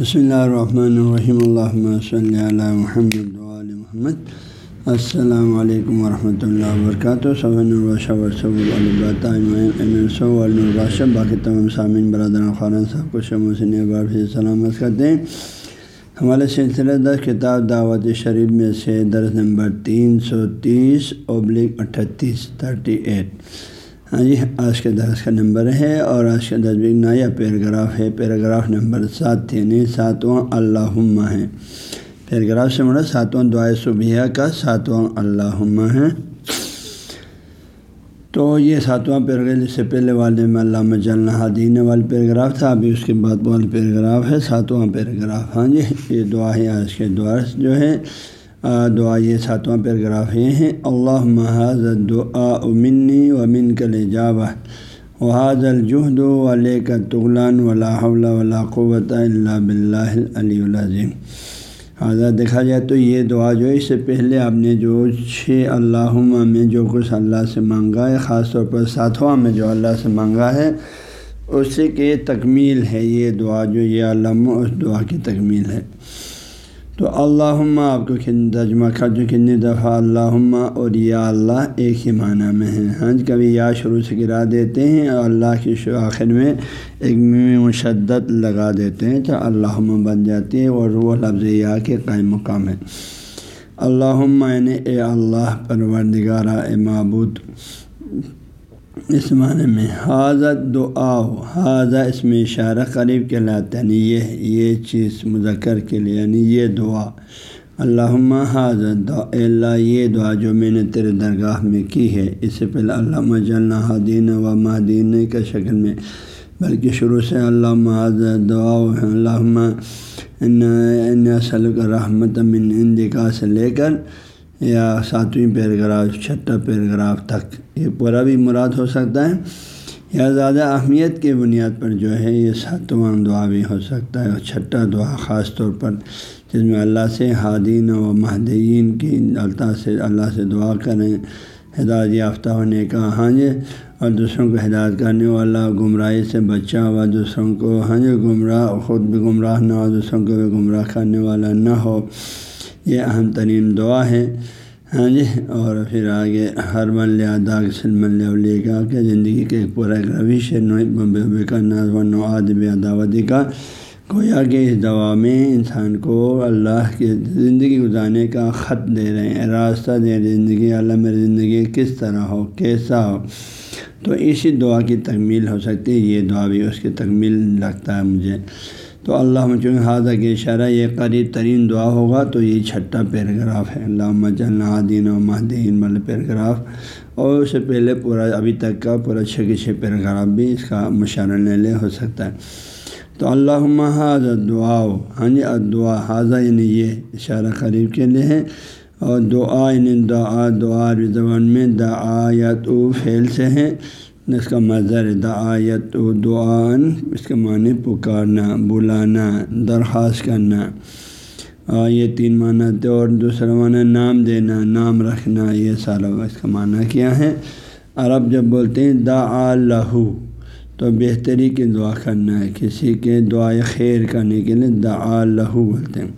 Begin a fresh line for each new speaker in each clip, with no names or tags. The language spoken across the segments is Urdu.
بسم اللہ الرحمن الرحیم اللہ صلی علی محمد علیہ محمد السلام علیکم ورحمۃ اللہ وبرکاتہ صبح باقی تمام سامعین برادر خارن صاحب کو شم سے سلامت کرتے ہیں ہمارے سلسلہ دس کتاب دعوت شریف میں سے درس نمبر تین سو تیس ابلک اٹھتیس تھرٹی ایٹ ہاں جی آج کے درس کا نمبر ہے اور آج کا درس بھی نیا پیراگراف ہے۔ پیراگراف نمبر سات یعنی ساتواں اللہ ہے۔ پیراگراف سے مرا ساتواں دعائے صبح کا ساتواں اللہ ہے۔ تو یہ ساتواں پیراگراف، جس سے پہلے والے میں علامہ جلنا دین والے پیراگراف تھا، ابھی اس کے بعد والے پیراگراف ہے، ساتواں پیراگراف۔ ہاں جی یہ دعا ہے، آج کے دعا جو ہے۔ دعا یہ ساتواں پیراگراف یہ ہیں اللہ محاذ دعا امنی و من کل جابہ وحاظ الجہد ولی کا تغلان ولا حول ولا قوت اللہ بلّہ علی العظیم۔ حاضر دیکھا جائے تو یہ دعا جو ہے، اس سے پہلے آپ نے جو چھ اللہ میں جو کچھ اللہ سے مانگا ہے، خاص طور پر ساتواں میں جو اللہ سے مانگا ہے اس سے کہ تکمیل ہے۔ یہ دعا جو یہ علامہ، اس دعا کی تکمیل ہے۔ تو اللہ آپ کو ترجمہ کر جو کتنی دفعہ اللہ اور یا اللہ ایک ہی معنی میں ہے۔ ہاں جی کبھی یا شروع سے گرا دیتے ہیں اور اللہ کی آخر میں ایک مشدت لگا دیتے ہیں تو اللہ بن جاتی ہے اور وہ لفظ یا کے قائم مقام ہے۔ اللہ یعنی اے اللہ پروردگارہ اے معبود۔ اس معنی میں حاضت دعا حاضہ اس میں اشارہ قریب کے لاتے یعنی یہ یہ چیز مذکر کے لیے یعنی یہ دعا۔ اللہ حاضت دعا اللہ، یہ دعا جو میں نے تیرے درگاہ میں کی ہے، اس سے پہلے علامہ جلنا حدین و مہدین کا شکل میں، بلکہ شروع سے اللہ حاضر دعا اللہ سلق رحمت من اندکا سے لے کر یا ساتویں پیراگراف، چھٹا پیراگراف تک، یہ پورا بھی مراد ہو سکتا ہے۔ یا زیادہ اہمیت کی بنیاد پر جو ہے، یہ ساتواں دعا بھی ہو سکتا ہے۔ اور چھٹا دعا خاص طور پر جس میں اللہ سے حادین و مہدین کی اللہ سے اللہ سے دعا کریں، ہدایت یافتہ ہونے کا ہاں جی اور دوسروں کو ہدایت کرنے والا، گمراہی سے بچا ہوا دوسروں کو ہاں جی گمراہ، خود بھی گمراہ نہ ہو، دوسروں کو بھی گمراہ کرنے والا نہ ہو۔ یہ اہم ترین دعا ہے۔ ہاں جی اور پھر آگے ہر من داغ سلم کا کہ زندگی کے ایک پورا ایک رویش ہے۔ کا ناز و ادب کا۔ گویا کہ اس دعا میں انسان کو اللہ کی زندگی گزارنے کا خط دے رہے ہیں، راستہ دے رہے زندگی، اللہ میری زندگی کس طرح ہو، کیسا ہو؟ تو اسی دعا کی تکمیل ہو سکتی ہے۔ یہ دعا بھی اس کی تکمیل لگتا ہے مجھے۔ تو اللہ چونکہ حاضہ کے اشارہ یہ قریب ترین دعا ہوگا، تو یہ چھٹا پیراگراف ہے۔ اللہ دین و مہدین والا پیراگراف۔ اور اس سے پہلے پورا، ابھی تک کا پورا چھ کے چھ پیراگراف بھی اس کا مشارہ لے لے ہو سکتا ہے۔ تو اللہ حاضر دعا ہاں جی دعا حاضہ یعنی یہ اشارہ قریب کے لیے ہے۔ اور دعا یعنی دعا دعا زبان میں دعا یا تو فیل سے ہے۔ اس کا مظر دعایت و دعان، اس کا معنی پکارنا، بلانا، درخواست کرنا۔ یہ تین معنی تھے اور دوسرا معنی نام دینا، نام رکھنا، یہ سارا اس کا معنی کیا ہے۔ عرب جب بولتے ہیں دا لہو تو بہتری کی دعا کرنا ہے، کسی کے دعا خیر کرنے کے لیے دا لہو بولتے ہیں۔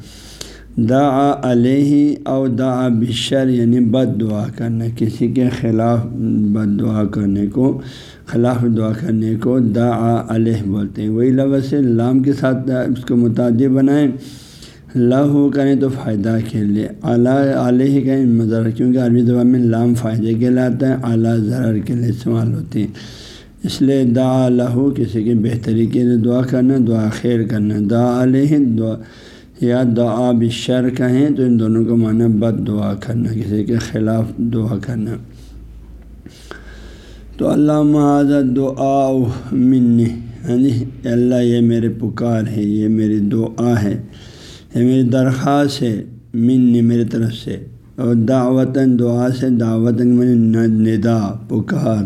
دا علیہ او دا بشر یعنی بد دعا کرنا کسی کے خلاف بد دعا کرنے کو، خلاف دعا کرنے کو دا علیہ بولتے ہیں۔ وہی لفظ سے لام کے ساتھ اس کو متعدد بنائیں۔ لہو کریں تو فائدہ کے لیے۔ اعلیٰ علیہ کہیں مظر کیونکہ عربی زبان میں لام فائدے کے لیے آتا ہے اعلیٰ ضرر کے لیے استعمال ہوتی ہیں اس لیے دا لہو، کسی کے بہتری کے لیے دعا کرنا، دعا خیر کرنا۔ دا علیہ، دعا یا دعا بشر کہیں تو ان دونوں کو معنی بد دعا کرنا، کسی کے خلاف دعا کرنا۔ تو اللہ معذت دعا منی ہاں جی؟ اللہ، یہ میرے پکار ہے، یہ میری دعا ہے، یہ میری درخواست ہے، منی میری طرف سے۔ اور دعوتاً دعا سے دعوت میں ندا، پکار،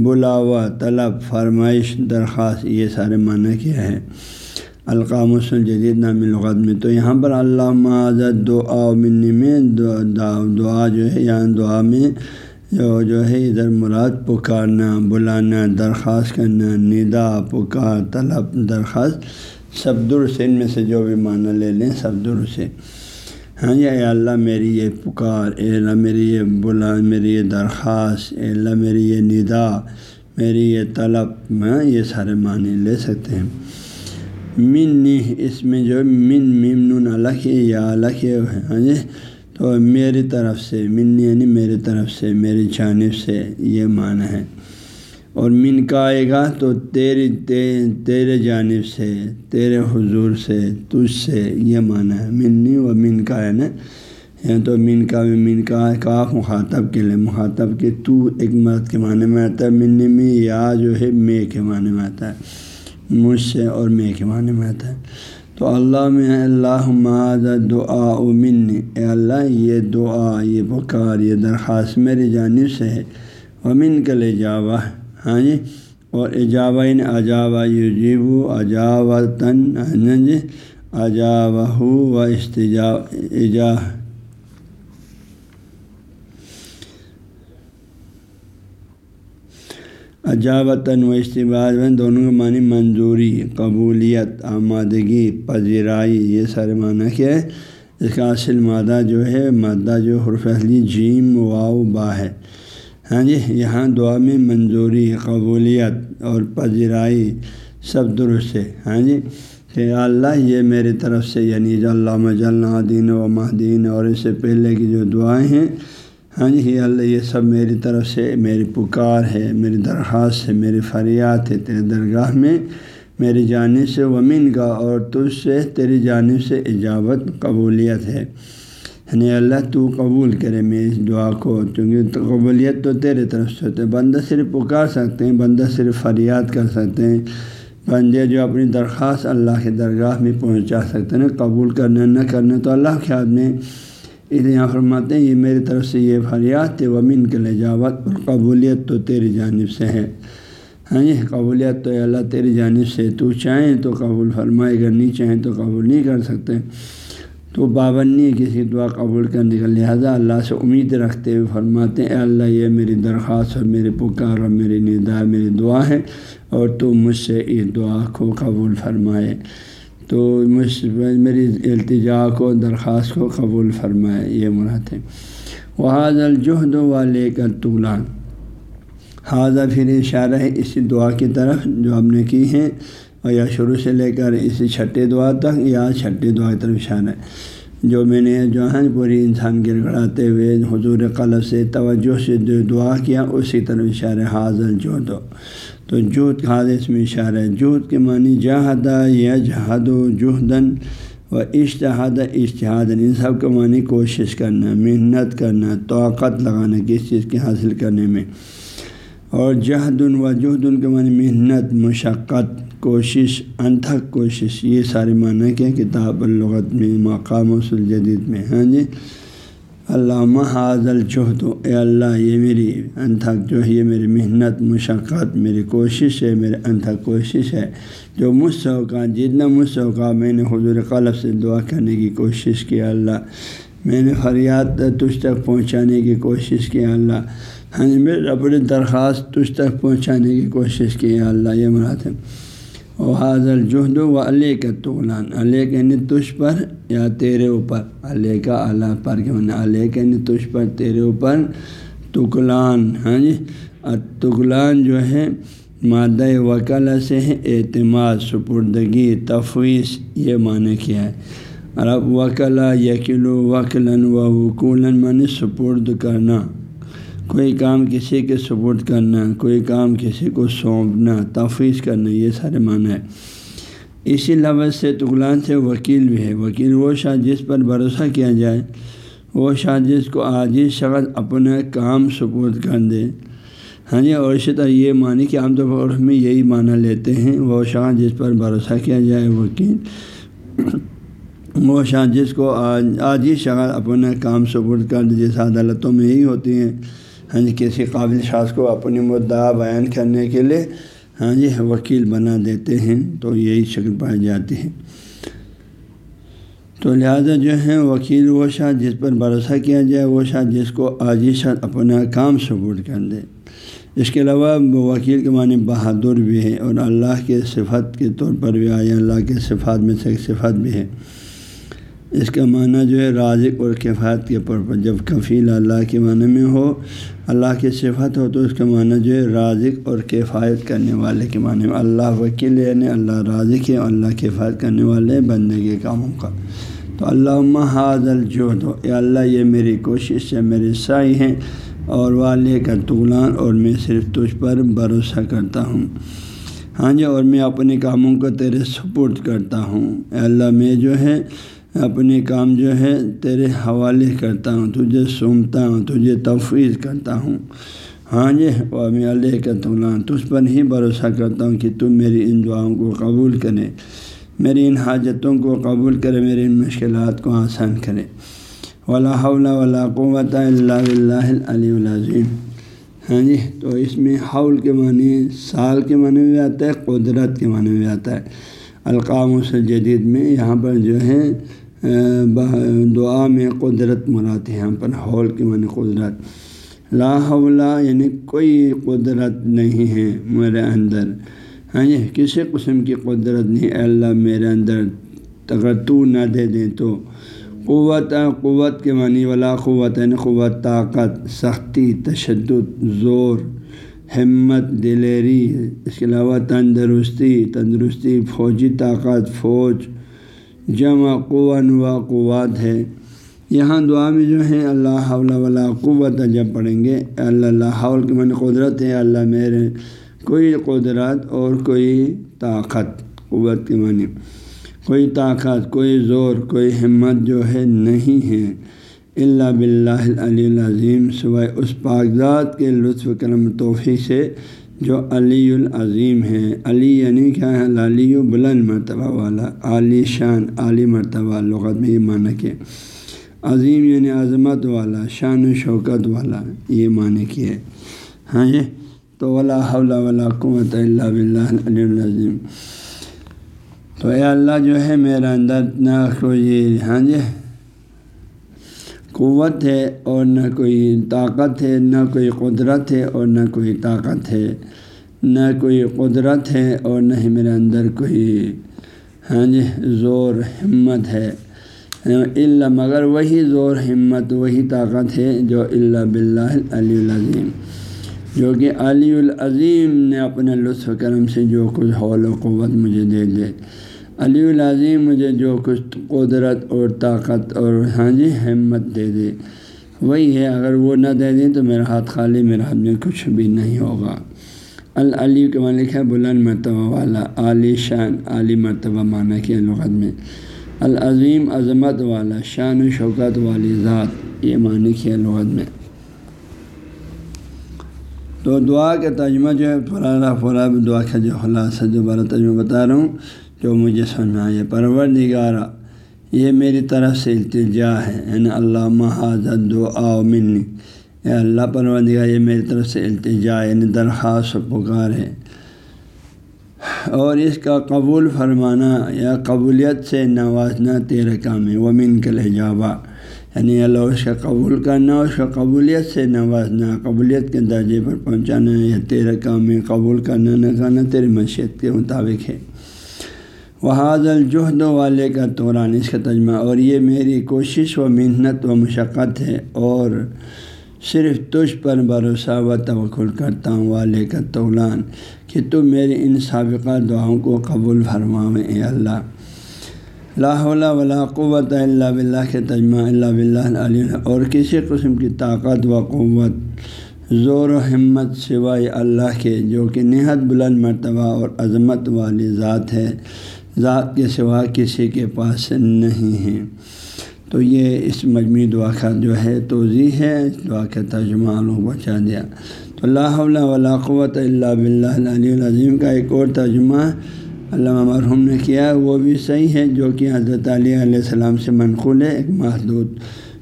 بلاوا، طلب، فرمائش، درخواست، یہ سارے معنی کیا ہے القام الجدید نام لغت میں۔ تو یہاں پر اللہ معذت دعا منی میں دعا دعا جو ہے، یہاں دعا میں جو جو ہے، ادھر مراد پکارنا، بلانا، درخواست کرنا، ندا، پکار، طلب، درخواست صبدر سے ان میں سے جو بھی معنی لے لیں صبدر سے ہاں جی اے اللہ میری یہ پکار، اے اللہ میری یہ بلا، میری یہ درخواست، اے اللہ میری یہ ندا، میری یہ طلب میں یہ سارے معنی لے سکتے ہیں۔ من اس میں جو من ممن الگ ہے یا، الگ ہے ہاں جی؟ تو میری طرف سے من یعنی میری طرف سے، میری جانب سے یہ معنی ہے۔ اور من کا آئے گا تو تیری تیرے جانب سے، تیرے حضور سے، تجھ سے یہ معنی ہے۔ منی و من کا ہے نا یا تو من کا من کا کاف مخاطب کے لیے، مخاطب کے تو ایک مرد کے معنی میں آتا ہے، منی میں یا جو ہے مے کے معنی میں آتا ہے۔ مجھ سے اور میں کے معنی میں آتا ہے۔ تو اللہ میں اللہ معذ دعا من اے اللہ، یہ دعا، یہ بکار یہ درخواست میری جانب سے ہے۔ امن کے لے جاوا ہاں جی؟ اور ایجابہ ان یعنی اجاوا یوجیب اجاوا تن ہاں جی؟ اجاوا و استجا ایجا اجابتاً و اشتباع دونوں کا معنی منظوری، قبولیت، آمادگی، پذیرائی، یہ سارے معنی کیا ہے اس کا اصل مادہ جو ہے، مادہ جو حرف اصلی جیم واؤ با ہے۔ ہاں جی یہاں دعا میں منظوری، قبولیت اور پذیرائی سب درست ہے۔ ہاں جی کہ اللہ یہ میری طرف سے یعنی اللہ مجل دین و مہدین اور اس سے پہلے کی جو دعائیں ہیں ہاں جی اللہ، یہ سب میری طرف سے میری پکار ہے، میری درخواست ہے، میری فریات ہے، تیرے درگاہ میں میری جانب سے، ومن کا اور تجھ سے تیری جانب سے اجابت، قبولیت ہے۔ یعنی اللہ، تو قبول کرے میں اس دعا کو، کیونکہ قبولیت تو تیرے طرف سے ہوتے بندہ صرف پکار سکتے ہیں، بندہ صرف فریاد کر سکتے ہیں۔ بندے جو اپنی درخواست اللہ کے درگاہ میں پہنچا سکتے ہیں، قبول کرنا نہ کرنا تو اللہ کے ہاتھ میں یہاں فرماتے ہیں، یہ میری طرف سے یہ فریات تھے ومن کے لجاوت اور قبولیت تو تیری جانب سے ہے۔ ہاں جی قبولیت تو اللہ تیری جانب سے تو چاہیں تو قبول فرمائے، اگر نہیں چاہیں تو قبول نہیں کر سکتے۔ تو پابندی کسی دعا قبول کرنے کا۔ لہٰذا اللہ سے امید رکھتے ہوئے فرماتے ہیں اللہ یہ میری درخواست اور میری پکار اور میری ندا، میری دعا ہے۔ اور تو مجھ سے اس دعا کو قبول فرمائے۔ تو میری التجا کو، درخواست کو قبول فرمائے، یہ مراد ہے۔ وحاظ الجہد والے کا طولان حاضہ پھر اشارہ ہے اسی دعا کی طرف جو ہم نے کی ہیں۔ اور یا شروع سے لے کر اسی چھٹے دعا تک یا چھٹے دعا کی طرف اشارہ ہے۔ جو میں نے جو ہے پوری انسان گر گڑاتے ہوئے حضور قلب سے توجہ سے جو دعا کیا، اسی طرف اشارہ حاضر جو دو تو جوت خاص اس میں اشارہ ہے۔ جوت کے معنی جہادہ یا جہاد و جوہدن و اشتہاد اشتہاد ان سب کا معنی کوشش کرنا، محنت کرنا توقت لگانا، کس چیز کے حاصل کرنے میں۔ اور جہدن و جہدن کے معنی محنت، مشقت، کوشش، انتھک کوشش، یہ سارے معنی کیا کتاب الغت میں، مقام و سلجدید میں۔ ہاں جی؟ علامہ حاضل چوہتو اے اللہ، یہ میری انتھک جو ہے، یہ میری محنت، مشقت، میری کوشش ہے، میری انتھک کوشش ہے۔ جو مجھ سے ہوگا جتنا مجھ سے ہوگا میں نے حضور قلب سے دعا کرنے کی کوشش کی اللہ۔ میں نے فریاد تجھ تک پہنچانے کی کوشش کی اللہ۔ ہاں جی میرے اپنی درخواست تجھ تک پہنچانے کی کوشش کی اللہ، یہ مراد ہے۔ و حاضر جہد و علیہ کا طولان علیہ کے یعنی تش پر یا تیرے اوپر؟ علیہ کا اللہ پر کے معنی علیہ کے یعنی تش پر، تیرے اوپر تکلان ہاں جی؟ تکلان جو ہے، مادہ وکلا سے ہے، اعتماد، سپردگی، تفویض، یہ معنی کیا ہے؟ اور اب وکلا یقلو وکلاً و وکولن معنی سپرد کرنا۔ کوئی کام کسی کے سپورٹ کرنا، کوئی کام کسی کو سونپنا، تفویض کرنا، یہ سارے معنی ہے اسی لفظ سے تغلان سے وکیل بھی ہے۔ وکیل وہ شاہ جس پر بھروسہ کیا جائے، وہ شاہ جس کو عاجز شخص اپنا کام سپورٹ کر دے۔ ہاں جی اور اسی طرح یہ معنی کہ عام طور پر میں یہی معنی لیتے ہیں، وہ شاہ جس پر بھروسہ کیا جائے، وکیل۔ وہ شاہ جس کو عاجز شخص اپنا کام سپورٹ کر دے، جیسے عدالتوں میں یہی ہوتی ہیں۔ ہاں جی کسی قابل شاخ کو اپنی مدعا بیان کرنے کے لیے ہاں جی وکیل بنا دیتے ہیں، تو یہی شکل پائی جاتی ہے۔ تو لہٰذا جو ہے، وکیل وہ شاہ جس پر بھروسہ کیا جائے، وہ شاہ جس کو عاجی شاہ اپنا کام ثبوت کر دے۔ اس کے علاوہ، وکیل کے معنی بہادر بھی ہے اور اللہ کے صفت کے طور پر بھی آیا اللہ کے صفات میں سے ایک صفت بھی ہے۔ اس کا معنی جو ہے رازق اور کفایت کے طور پر۔ جب کفیل اللہ کے معنی میں ہو، اللہ کی صفت ہو، تو اس کا معنی جو ہے رازق اور کفایت کرنے والے کے معنی میں۔ اللہ وکیل یعنی اللہ رازق ہے، اللہ کفایت کرنے والے بندے کے کاموں کا۔ تو اللہ حاض الجود ہو اے اللہ، یہ میری کوشش ہے، میرے سائی ہیں اور والے کا طولان اور میں صرف تجھ پر بھروسہ کرتا ہوں۔ ہاں جی اور میں اپنے کاموں کو تیرے سپورٹ کرتا ہوں۔ اے اللہ، میں جو ہے اپنے کام جو ہے تیرے حوالے کرتا ہوں، تجھے سومتا ہوں، تجھے تفویض کرتا ہوں۔ ہاں جی اور میں اللہ کا طولان تجھ پر ہی بھروسہ کرتا ہوں کہ تم میری ان دعاؤں کو قبول کرے، میری ان حاجتوں کو قبول کرے، میری ان مشکلات کو آسان کرے۔ ولا حول ولا قوت اللہ علی العظیم۔ ہاں جی تو اس میں حول کے معنی، سال کے معنی میں آتا ہے، قدرت کے معنی میں آتا ہے۔ القام سے جدید میں یہاں پر جو ہے دعا میں قدرت مراد ہے، یہاں پر حول کے معنی قدرت۔ لا حولا یعنی کوئی قدرت نہیں ہے میرے اندر۔ ہاں جی کسی قسم کی قدرت نہیں اللہ میرے اندر اگر تو نہ دے دیں تو۔ قوت قوت کے معنی والا قوت یعنی قوت، طاقت، سختی، تشدد، زور۔ ہمت دلیری اس کے علاوہ تندرستی تندرستی فوجی طاقت، فوج جمع قون و قوات ہے۔ یہاں دعا میں جو ہے، اللہ ولا قوت جب پڑھیں گے اللہ اللہ حول کے من قدرت ہے اللہ میرے کوئی قدرت اور کوئی طاقت، قوت کے معنی۔ کوئی طاقت، کوئی زور، کوئی ہمت جو ہے، نہیں ہے۔ اللہ بلّہ علی العظیم، سوائے اس کاغذات کے لطف کرم توفیق سے جو علی العظیم ہے علی یعنی کیا ہے؟ علی بلند مرتبہ والا، عالی شان، عالی مرتبہ لغت میں یہ معنی کہ عظیم یعنی عظمت والا، شان و شوکت والا، یہ معنی کی ہے۔ ہاں جی؟ تو ولا حول ولا قوت اللہ بلّہ علی العظیم۔ تو اے اللہ جو ہے میرا اندر نہ کوئی ہاں جی؟ قوت ہے اور نہ کوئی طاقت ہے، نہ کوئی قدرت ہے اور نہ کوئی طاقت ہے۔ نہ کوئی قدرت ہے اور نہ ہی میرے اندر کوئی ہاں جی زور، ہمت ہے۔ اللہ مگر وہی زور، ہمت، وہی طاقت ہے جو اللہ بلّہ علی العظیم، جو کہ علی العظیم نے اپنے لطف کرم سے جو کچھ حول و قوت مجھے دے دے۔ علی العظیم مجھے جو کچھ قدرت اور طاقت اور ہاں جی ہمت دے دے۔ وہی ہے، اگر وہ نہ دے دیں تو میرا ہاتھ خالی میرے ہاتھ میں کچھ بھی نہیں ہوگا۔ العلی کے مالک ہے بلند مرتبہ والا، عالی شان، عالی مرتبہ معنی کیا لغت میں۔ العظیم عظمت والا، شان و شوکت والی ذات، یہ معنی کیا لغت میں۔ تو دعا کا ترجمہ جو ہے فلاں فلاں دعا کا جو خلاصہ جو بارہ ترجمہ بتا رہا ہوں۔ جو مجھے سمجھ آئے پرور نگارہ یہ میری طرف سے التجا ہے۔ یعنی اللہ محاذت دعا منی۔ اے اللہ پرور نگار یہ میری طرف سے التجا یعنی درخواست و پکار ہے۔ اور اس کا قبول فرمانا یا قبولیت سے نوازنا تیرے کام ہے۔ وہ من کے لہجابہ یعنی اللہ اس کا قبول کرنا، اس کا قبولیت سے نوازنا، قبولیت کے درجے پر پہنچانا یا تیرے کام میں قبول کرنا نہ کرنا تیری مشیت کے مطابق ہے۔ وحاظ الجہد والے کا توران اس کا تجمہ اور یہ میری کوشش و محنت و مشقت ہے۔ اور صرف تجھ پر بھروسہ و توقل کرتا ہوں۔ والے کا طولان کہ تم میری ان سابقہ دعاؤں کو قبول فرماویں اے اللہ۔ لا ولا قوت اللہ بلّہ کے تجمہ اللہ بلّہ علیہ اور کسی قسم کی طاقت و قوت، زور و ہمت سوائے اللہ کے، جو کہ نہایت بلند مرتبہ اور عظمت والی ذات ہے۔ ذات کے سوا کسی کے پاس نہیں ہیں تو یہ اس مجموعی دعا کا جو ہے توضیع ہے اس دعا کا ترجمہ لوگ بچا دیا۔ تو اللہ ولا قوت اللہ بلّہ علیہ العظیم کا ایک اور ترجمہ علامہ مرحوم نے کیا۔ وہ بھی صحیح ہے، جو کہ حضرت علیہ علیہ السلام سے منقول ہے، ایک محدود،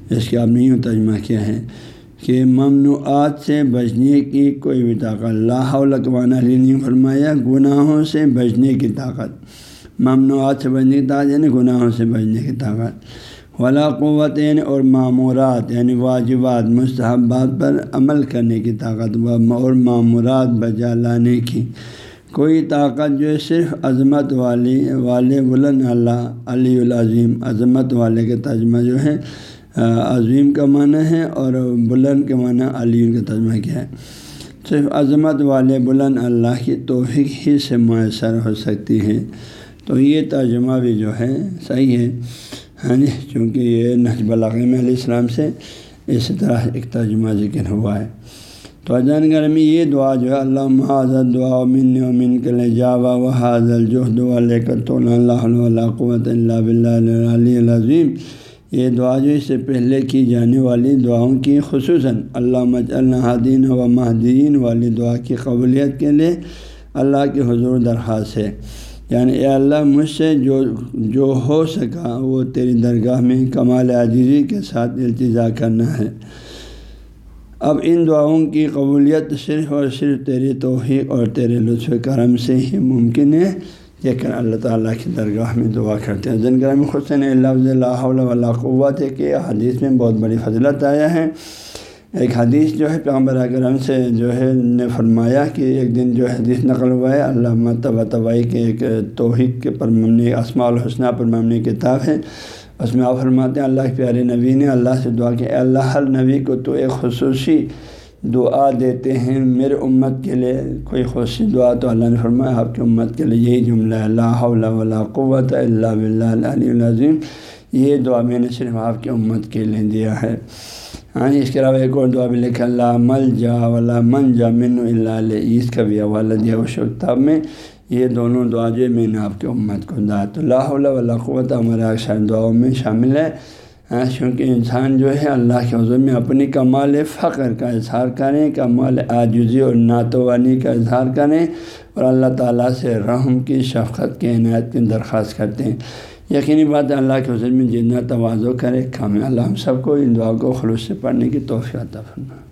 جس کے آپ نے یوں ترجمہ کیا ہے کہ ممنوعات سے بچنے کی کوئی بھی طاقت اللہ علیہ نے فرمایا، گناہوں سے بچنے کی طاقت۔ ممنوعات سے بچنے کی طاقت یعنی گناہوں سے بچنے کی طاقت۔ ولا قوت یعنی اور معمورات یعنی واجبات، مستحبات پر عمل کرنے کی طاقت اور معمورات بجا لانے کی۔ کوئی طاقت جو ہے صرف عظمت والی، والے بلند اللہ، علی العظیم، عظمت والے کے ترجمہ جو ہے عظیم کا معنی ہے اور بلند کے معنی علی کا ترجمہ کیا ہے۔ صرف عظمت والے بلند اللہ کی توفیق ہی سے میسر ہو سکتی ہے۔ تو یہ ترجمہ بھی جو ہے صحیح ہے۔ ہاں جی چونکہ یہ نجب العقیم علیہ السلام سے اسی طرح ایک ترجمہ ذکر ہوا ہے۔ تو اجان گھر میں یہ دعا جو ہے اللہ محاذ دعا من و من کل جاوا و حاضل جو دعا لے کر تو اللہ قوت اللہ بلّہ علی العظیم۔ یہ دعا جو اس سے پہلے کی جانے والی دعاؤں کی، خصوصاً اللہ مج الحدین و مہدین والی دعا کی قبولیت کے لیے اللہ کے حضور درخواست ہے۔ یعنی اے اللہ مجھ سے جو جو ہو سکا وہ تیری درگاہ میں کمال عجیزی کے ساتھ التجا کرنا ہے۔ اب ان دعاؤں کی قبولیت صرف اور صرف تیری توحیق اور تیرے لطف کرم سے ہی ممکن ہے یہ کر اللہ تعالیٰ کی درگاہ میں دعا کرتے ہیں۔ زن گرام حسن لفظ اللہ اللہ قوت ہے کہ حدیث میں بہت بڑی فضلت آیا ہے۔ ایک حدیث جو ہے، پیغمبر اکرم سے جو ہے، نے فرمایا کہ ایک دن جو حدیث نقل ہوا ہے، علامہ طبع طبائی کے ایک توحید کے پر مبنی اسماع الحسنہ پر مبنی کتاب ہے۔ اس میں آپ فرماتے ہیں، اللہ کے پیارے نبی نے اللہ سے دعا کہ اللہ، ہر نبی کو تو ایک خصوصی دعا دیتے ہیں، میرے امت کے لیے کوئی خصوصی دعا تو اللہ نے فرمایا، آپ کی امت کے لیے یہی جملہ اللہ ولا قوت اللہ بلّہ علیہ العظیم۔ یہ دعا میں نے صرف آپ کی امت کے لیے دیا ہے۔ ہاں اس کے علاوہ ایک اور دعا بھی لکھا اللہ مل جا ولا من جا من اللہ علیہ عیس کا بھی حوالہ دیا اس کتاب میں یہ دونوں دعا جو میں نے آپ کی امت کو دعت اللہ اللہ قوت ہمارے اکثر دعاؤں میں شامل ہے ہاں کیونکہ انسان جو ہے اللہ کے حضور میں اپنی کمال فخر کا اظہار کریں کمال عاجزی اور ناتوانی کا اظہار کریں اور اللہ تعالیٰ سے رحم کی شفقت کے عنایت کی درخواست کرتے ہیں یقینی بات ہے اللہ کے حسن میں جتنا توازو کرے کام اللہ ہم سب کو ان دعا کو خلوص سے پڑھنے کی توفیع عطا فرمائے۔